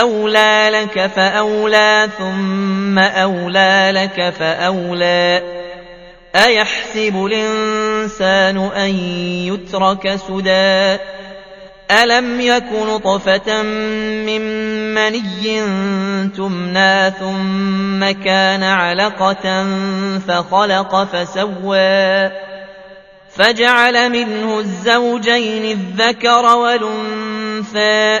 أولى لك فأولى ثم أولى لك فأولى أيحسب الإنسان أن يترك سدى ألم يك نطفة من مني تمنى ثم كان علقة فخلق فسوى فجعل منه الزوجين الذكر والأنثى